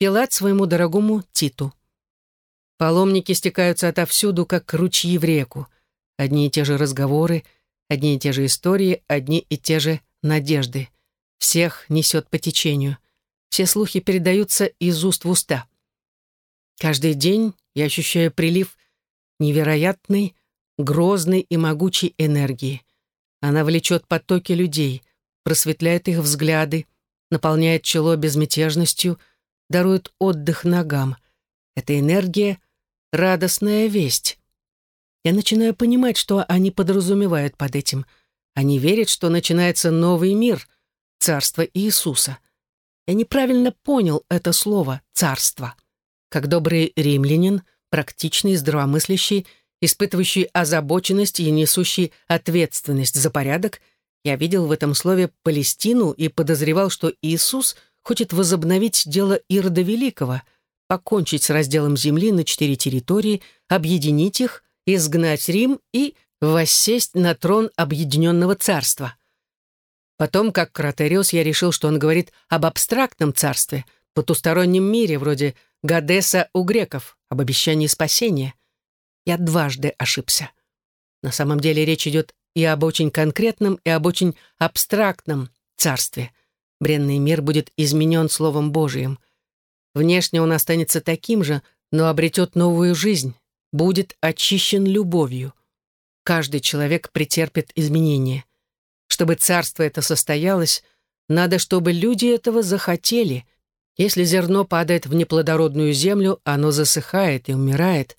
Пилат своему дорогому Титу. Паломники стекаются отовсюду, как ручьи в реку. Одни и те же разговоры, одни и те же истории, одни и те же надежды. Всех несет по течению. Все слухи передаются из уст в уста. Каждый день я ощущаю прилив невероятной, грозной и могучей энергии. Она влечет потоки людей, просветляет их взгляды, наполняет чело безмятежностью, дарует отдых ногам. Эта энергия — радостная весть. Я начинаю понимать, что они подразумевают под этим. Они верят, что начинается новый мир, царство Иисуса. Я неправильно понял это слово «царство». Как добрый римлянин, практичный, здравомыслящий, испытывающий озабоченность и несущий ответственность за порядок, я видел в этом слове Палестину и подозревал, что Иисус хочет возобновить дело Ирода Великого, покончить с разделом земли на четыре территории, объединить их, изгнать Рим и воссесть на трон Объединенного Царства. Потом, как Кратериус, я решил, что он говорит об абстрактном царстве, потустороннем мире, вроде Гадеса у греков, об обещании спасения. Я дважды ошибся. На самом деле речь идет и об очень конкретном, и об очень абстрактном царстве. Бренный мир будет изменен Словом Божиим. Внешне он останется таким же, но обретет новую жизнь, будет очищен любовью. Каждый человек претерпит изменения. Чтобы царство это состоялось, надо, чтобы люди этого захотели. Если зерно падает в неплодородную землю, оно засыхает и умирает.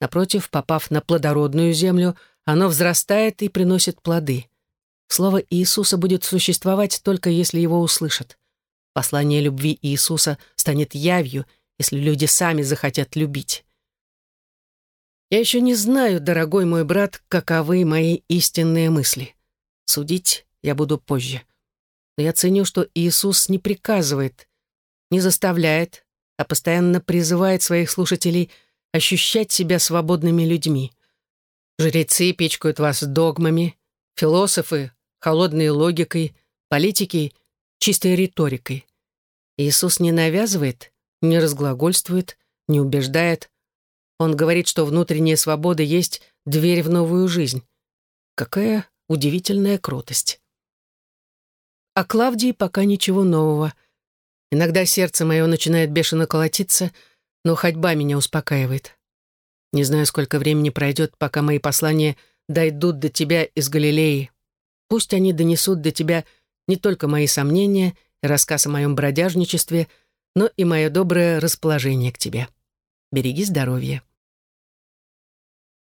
Напротив, попав на плодородную землю, оно взрастает и приносит плоды. Слово Иисуса будет существовать только если его услышат. Послание любви Иисуса станет явью, если люди сами захотят любить. Я еще не знаю, дорогой мой брат, каковы мои истинные мысли. Судить я буду позже. Но я ценю, что Иисус не приказывает, не заставляет, а постоянно призывает своих слушателей ощущать себя свободными людьми. Жрецы пичкают вас догмами, философы — холодной логикой, политики — чистой риторикой. Иисус не навязывает, не разглагольствует, не убеждает. Он говорит, что внутренняя свобода есть дверь в новую жизнь. Какая удивительная кротость. А Клавдии пока ничего нового. Иногда сердце мое начинает бешено колотиться, но ходьба меня успокаивает. Не знаю, сколько времени пройдет, пока мои послания дойдут до тебя из Галилеи. Пусть они донесут до тебя не только мои сомнения и рассказ о моем бродяжничестве, но и мое доброе расположение к тебе. Береги здоровье.